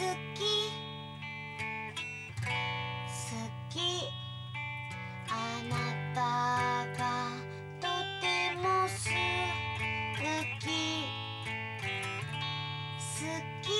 好き。あなたがとても好き。好き。